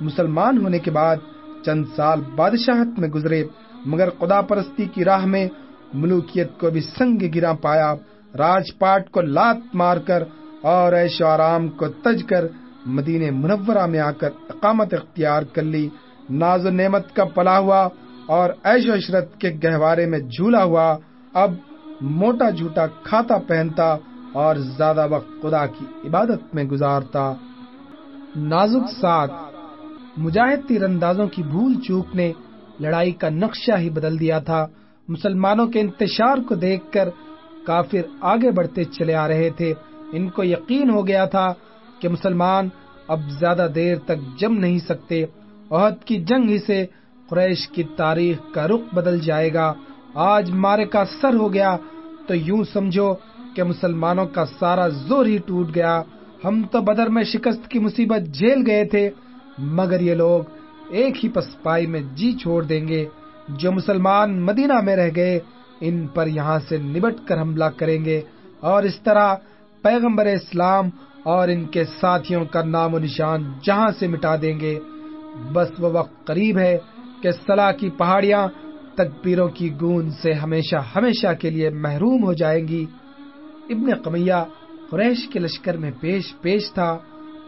مسلمان ہونے کے بعد چند سال بادشاہت میں گزرے، مگر خدا پرستی کی راہ میں ملوکیت کو بھی سنگ گرا پایا۔ راج پاٹ کو لات مار کر اور ایش و آرام کو تج کر مدینے منورہ میں آ کر اقامت اختیار کر لی۔ ناز و نعمت کا پلا ہوا۔ اور ایش و عشرت کے گہوارے میں جھولا ہوا، اب موٹا جھوٹا کھاتا پہنتا اور زیادہ وقت خدا کی عبادت میں گزارتا۔ نازک ساتھ، مجاہد تیر اندازوں کی بھول چوک نے لڑائی کا نقشہ ہی بدل دیا تھا۔ مسلمانوں کے انتشار کو دیکھ کر کافر آگے بڑھتے چلے آ رہے تھے۔ ان کو یقین ہو گیا تھا کہ مسلمان اب زیادہ دیر تک جم نہیں سکتے۔ عہد کی جنگ ہی سے قریش کی تاریخ کا رخ بدل جائے گا۔ آج مارے کا سر ہو گیا۔ تو یوں سمجھو کہ مسلمانوں کا سارا زور ہی ٹوٹ گیا۔ ہم تو بدر میں شکست کی مصیبت جھیل گئے تھے۔ مگر یہ لوگ ایک ہی پسپائی میں جی چھوڑ دیں گے۔ جو مسلمان مدینہ میں رہ گئے، ان پر یہاں سے نبٹ کر حملہ کریں گے۔ اور اس طرح پیغمبر اسلام اور ان کے ساتھیوں کا نام و نشان جہاں سے مٹا دیں گے۔ بس وہ وقت قریب ہے۔ کہ صلاح کی پہاڑیاں تکبیروں کی گون سے ہمیشہ ہمیشہ کے لیے محروم ہو جائیں گی۔ ابن قمیہ قریش کے لشکر میں پیش پیش تھا۔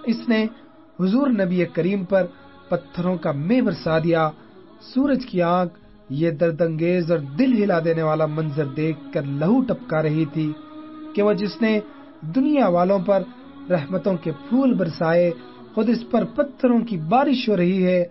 اس نے حضور نبی کریم پر پتھروں کا میں برسا دیا۔ سورج کی آنکھ یہ درد انگیز اور دل ہلا دینے والا منظر دیکھ کر لہو ٹپکا رہی تھی کہ وہ جس نے دنیا والوں پر رحمتوں کے پھول برسائے، خود اس پر پتھروں کی بارش ہو رہی ہے۔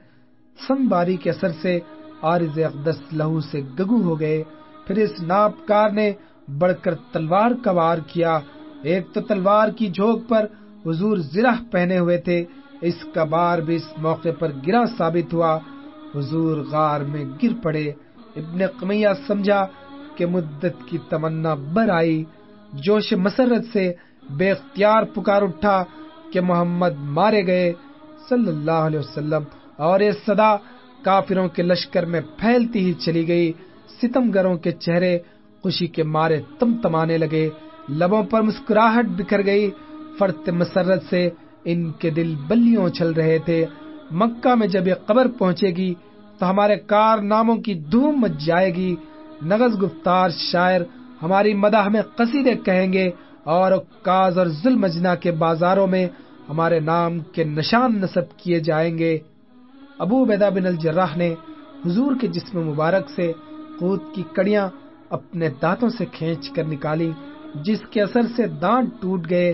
سن باری کے اثر سے آرز اقدس لہو سے گگو ہو گئے۔ پھر اس ناپکار نے بڑھ کر تلوار کا وار کیا۔ ایک تو تلوار کی جھوک پر حضور زرہ پہنے ہوئے تھے۔ اس کا بار بھی اس موقع پر گرا ثابت ہوا۔ حضور غار میں گر پڑے۔ ابن قمیہ سمجھا کہ مدت کی تمنا بر آئی۔ جوش مسرت سے بے اختیار پکار اٹھا کہ محمد مارے گئے۔ صلی اللہ علیہ وسلم اور یہ صدا کافروں کے لشکر میں پھیلتی ہی چلی گئی۔ ستم گروں کے چہرے خوشی کے مارے تم تمانے لگے۔ لبوں پر مسکراہٹ بکھر گئی۔ فرت مسرت سے ان کے دل بلیوں چل رہے تھے۔ مکہ میں جب یہ قبر پہنچے گی تو ہمارے کارناموں کی دھوم مچ جائے گی۔ نغز گفتار شاعر ہماری مداح میں قصیدے کہیں گے اور کاز اور ظلم کے بازاروں میں ہمارے نام کے نشان نصب کیے جائیں گے۔ ابو بیدا بن الجراح نے حضور کے جسم مبارک سے قوت کی کڑیاں اپنے دانتوں سے کھینچ کر نکالی، جس کے اثر سے دانت ٹوٹ گئے۔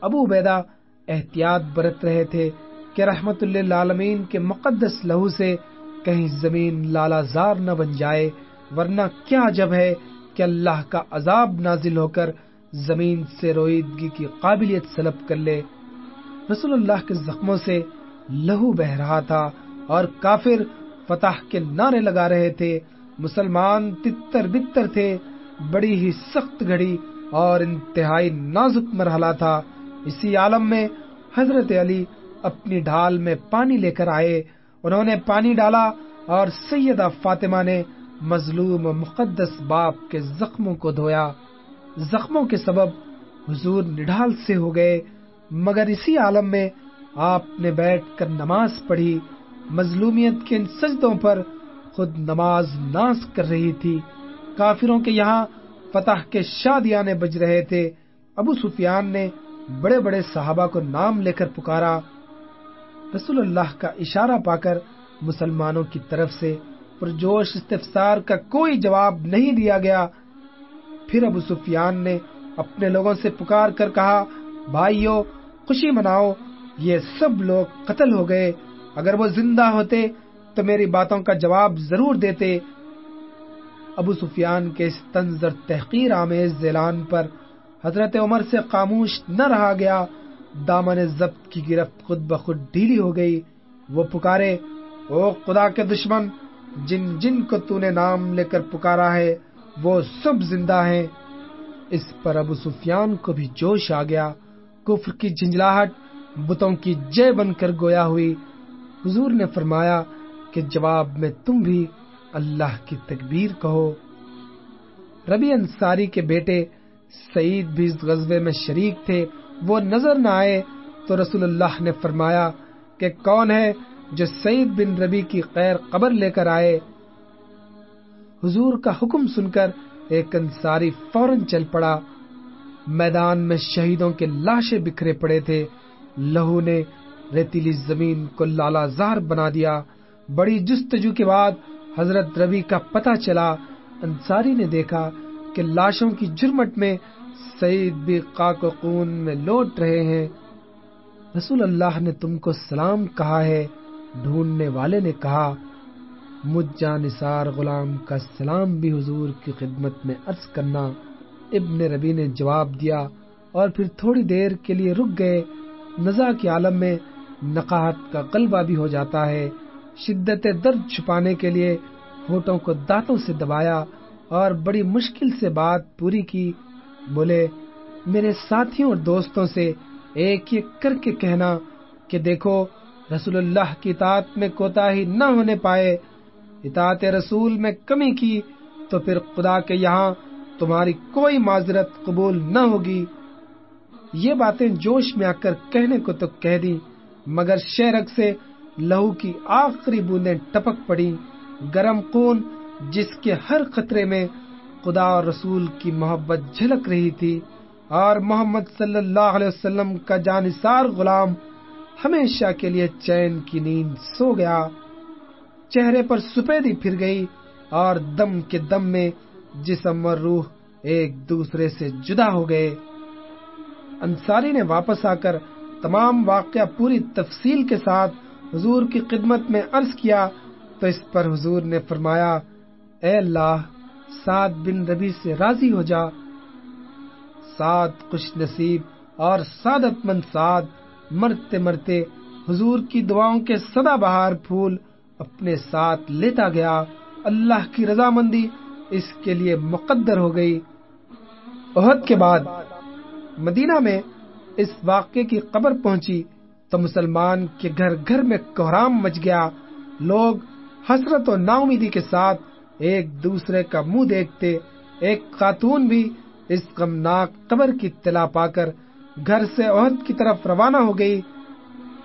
ابو بیدا احتیاط برت رہے تھے کہ رحمت اللہ عالمین کے مقدس لہو سے کہیں زمین لالا زار نہ بن جائے، ورنہ کیا جب ہے کہ اللہ کا عذاب نازل ہو کر زمین سے رویدگی کی قابلیت سلب کر لے۔ رسول اللہ کے زخموں سے لہو بہ رہا تھا۔ اور کافر فتح کے نعرے لگا رہے تھے۔ مسلمان تتر بتر تھے۔ بڑی ہی سخت گھڑی اور انتہائی نازک مرحلہ تھا۔ اسی عالم میں حضرت علی اپنی ڈھال میں پانی لے کر آئے۔ انہوں نے پانی ڈالا اور سیدہ فاطمہ نے مظلوم مقدس باپ کے زخموں کو دھویا۔ زخموں کے سبب حضور نڈھال سے ہو گئے۔ مگر اسی عالم میں آپ نے بیٹھ کر نماز پڑھی۔ مظلومیت کے ان سجدوں پر خود نماز ناز کر رہی تھی۔ کافروں کے یہاں فتح کے شادیانے بج رہے تھے۔ ابو سفیان نے بڑے بڑے صحابہ کو نام لے کر پکارا۔ رسول اللہ کا اشارہ پا کر مسلمانوں کی طرف سے پرجوش استفسار کا کوئی جواب نہیں دیا گیا۔ پھر ابو سفیان نے اپنے لوگوں سے پکار کر کہا، بھائیو، خوشی مناؤ، یہ سب لوگ قتل ہو گئے۔ اگر وہ زندہ ہوتے تو میری باتوں کا جواب ضرور دیتے۔ ابو سفیان کے اس تنظر تحقیر آمیز اعلان پر حضرت عمر سے خاموش نہ رہا گیا۔ دامن ضبط کی گرفت خود بخود ڈھیلی ہو گئی۔ وہ پکارے، او خدا کے دشمن، جن جن کو تو نے نام لے کر پکارا ہے، وہ سب زندہ ہیں۔ اس پر ابو سفیان کو بھی جوش آ گیا۔ کفر کی جھنجلاہٹ بتوں کی جے بن کر گویا ہوئی۔ حضور نے فرمایا کہ جواب میں تم بھی اللہ کی تکبیر کہو۔ ربی انصاری کے بیٹے سعید بھی اس غزبے میں شریک تھے، وہ نظر نہ آئے تو رسول اللہ نے فرمایا کہ کون ہے جو سعید بن ربی کی خیر قبر لے کر آئے؟ حضور کا حکم سن کر ایک انصاری فوراً چل پڑا۔ میدان میں شہیدوں کے لاشیں بکھرے پڑے تھے۔ لہو نے ریتیلی زمین کو لالا زار بنا دیا۔ بڑی جستجو کے بعد حضرت ربی کا پتہ چلا۔ انصاری نے دیکھا کہ لاشوں کی جرمٹ میں سعید بھی قاق و خون میں لوٹ رہے ہیں۔ رسول اللہ نے تم کو سلام کہا ہے۔ ڈھونڈنے والے نے کہا، مجھ جانثار غلام کا سلام بھی حضور کی خدمت میں عرض کرنا۔ ابن ربی نے جواب دیا اور پھر تھوڑی دیر کے لیے رک گئے۔ نزا کے عالم میں نقاہت کا غلبہ بھی ہو جاتا ہے۔ شدت درد چھپانے کے لیے ہوٹوں کو دانتوں سے دبایا اور بڑی مشکل سے بات پوری کی۔ بولے، میرے ساتھیوں اور دوستوں سے ایک ایک کر کے کہنا کہ دیکھو، رسول اللہ کی اطاعت میں کوتا ہی نہ ہونے پائے۔ اطاعت رسول میں کمی کی تو پھر خدا کے یہاں تمہاری کوئی معذرت قبول نہ ہوگی۔ یہ باتیں جوش میں آ کر کہنے کو تو کہہ دی مگر شہرک سے لہو کی آخری بوندیں ٹپک پڑی گرم خون جس کے ہر خطرے میں خدا اور رسول کی محبت جھلک رہی تھی۔ اور محمد صلی اللہ علیہ وسلم کا جانسار غلام ہمیشہ کے لیے چین کی نیند سو گیا۔ چہرے پر سپیدی پھر گئی اور دم کے دم میں جسم اور روح ایک دوسرے سے جدا ہو گئے۔ انصاری نے واپس آ کر تمام واقعہ پوری تفصیل کے ساتھ حضور کی خدمت میں عرض کیا تو اس پر حضور نے فرمایا، اے اللہ، سعد بن ربی سے راضی ہو جا۔ سعد خوش نصیب اور سعادت مند سعد مرتے مرتے حضور کی دعاؤں کے سدا بہار پھول اپنے ساتھ لیتا گیا۔ اللہ کی رضامندی اس کے لیے مقدر ہو گئی۔ عہد کے بعد مدینہ میں اس واقعے کی قبر پہنچی تو مسلمان کے گھر گھر میں کوہرام مچ گیا۔ لوگ حسرت و نا امیدی کے ساتھ ایک دوسرے کا منہ دیکھتے، ایک خاتون بھی اس غمناک قبر کی اطلاع پا کر گھر سے عہد کی طرف روانہ ہو گئی۔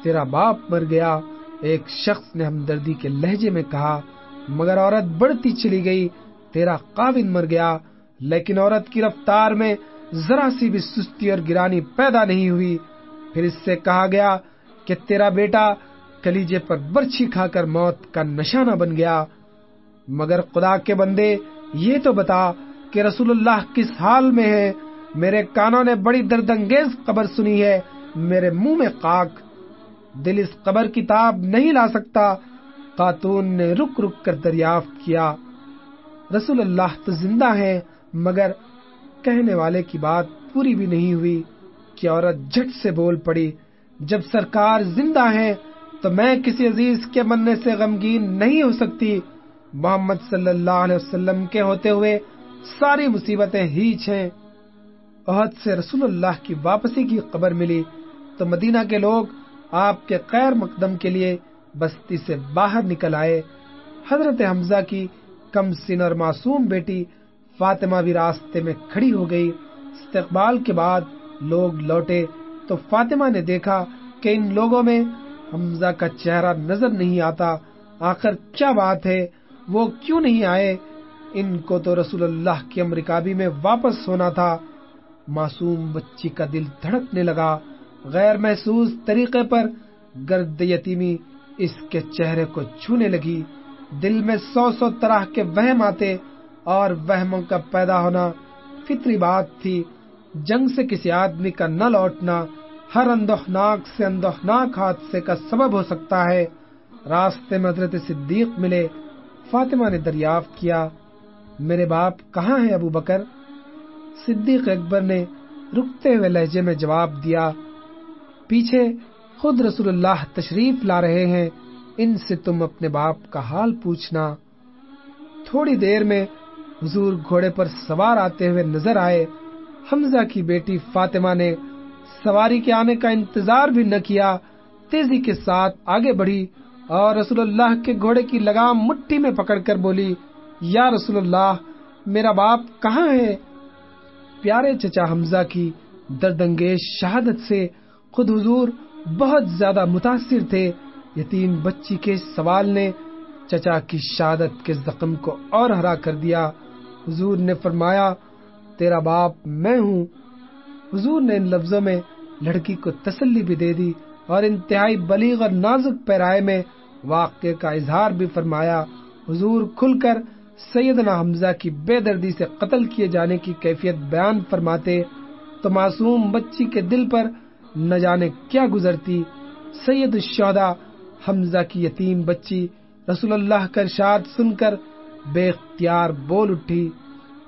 تیرا باپ مر گیا، ایک شخص نے ہمدردی کے لہجے میں کہا، مگر عورت بڑھتی چلی گئی، تیرا قابن مر گیا، لیکن عورت کی رفتار میں ذرا سی بھی سستی اور گرانی پیدا نہیں ہوئی۔ پھر اس سے کہا گیا کہ تیرا بیٹا کلیجے پر برچھی کھا کر موت کا نشانہ بن گیا۔ مگر خدا کے بندے، یہ تو بتا کہ رسول اللہ کس حال میں ہے۔ میرے کانوں نے بڑی دردنگیز قبر سنی ہے۔ میرے منہ میں خاک۔ دل اس قبر کتاب نہیں لا سکتا۔ خاتون نے رک رک کر دریافت کیا۔ رسول اللہ تو زندہ ہے مگر کہنے والے کی بات پوری بھی نہیں ہوئی کہ عورت جھٹ سے بول پڑی، جب سرکار زندہ ہے تو میں کسی عزیز کے مننے سے غمگین نہیں ہو سکتی۔ محمد صلی اللہ علیہ وسلم کے ہوتے ہوئے ساری مصیبتیں ہیچ ہیں۔ عہد سے رسول اللہ کی واپسی کی خبر ملی تو مدینہ کے لوگ آپ کے خیر مقدم کے لیے بستی سے باہر نکل آئے۔ حضرت حمزہ کی کم سن اور معصوم بیٹی فاطمہ بھی راستے میں کھڑی ہو گئی۔ استقبال کے بعد لوگ لوٹے۔ تو فاطمہ نے دیکھا کہ ان لوگوں میں حمزہ کا چہرہ نظر نہیں آتا۔ آخر کیا بات ہے؟ وہ کیوں نہیں آئے؟ ان کو تو رسول اللہ کی امریکابی میں واپس ہونا تھا۔ معصوم بچی کا دل دھڑکنے لگا۔ غیر محسوس طریقے پر گرد یتیمی اس کے چہرے کو چھونے لگی۔ دل میں سو سو طرح کے وہم آتے۔ اور وہموں کا پیدا ہونا فطری بات تھی۔ جنگ سے کسی آدمی کا نہ لوٹنا، ہر اندوہناک سے اندوہناک حادثے کا سبب ہو سکتا ہے۔ راستے میں حضرت صدیق ملے، فاطمہ نے دریافت کیا، میرے باپ کہاں ہے ابو بکر؟ صدیق اکبر نے رکتے ہوئے لہجے میں جواب دیا، پیچھے خود رسول اللہ تشریف لا رہے ہیں، ان سے تم اپنے باپ کا حال پوچھنا۔ تھوڑی دیر میں حضور گھوڑے پر سوار آتے ہوئے نظر آئے۔ حمزہ کی بیٹی فاطمہ نے سواری کے آنے کا انتظار بھی نہ کیا۔ تیزی کے ساتھ آگے بڑھی اور رسول اللہ کے گھوڑے کی لگام مٹھی میں پکڑ کر بولی، یا رسول اللہ، میرا باپ کہاں ہے؟ پیارے چچا حمزہ کی دردنگیش شہادت سے خود حضور بہت زیادہ متاثر تھے۔ یتیم بچی کے سوال نے چچا کی شہادت کے زخم کو اور ہرا کر دیا۔ حضور نے فرمایا، تیرا باپ میں ہوں۔ حضور نے ان لفظوں میں لڑکی کو تسلی بھی دے دی اور انتہائی بلیغ اور نازک پیرائے میں واقعے کا اظہار بھی فرمایا۔ حضور کھل کر سیدنا حمزہ کی بے دردی سے قتل کیے جانے کی کیفیت بیان فرماتے، تو معصوم بچی کے دل پر نہ جانے کیا گزرتی۔ سید الشہداء حمزہ کی یتیم بچی رسول اللہ کا ارشاد سن کر بے اختیار بول اٹھی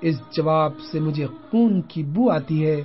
اس جواب سے مجھے خون کی بو آتی ہے۔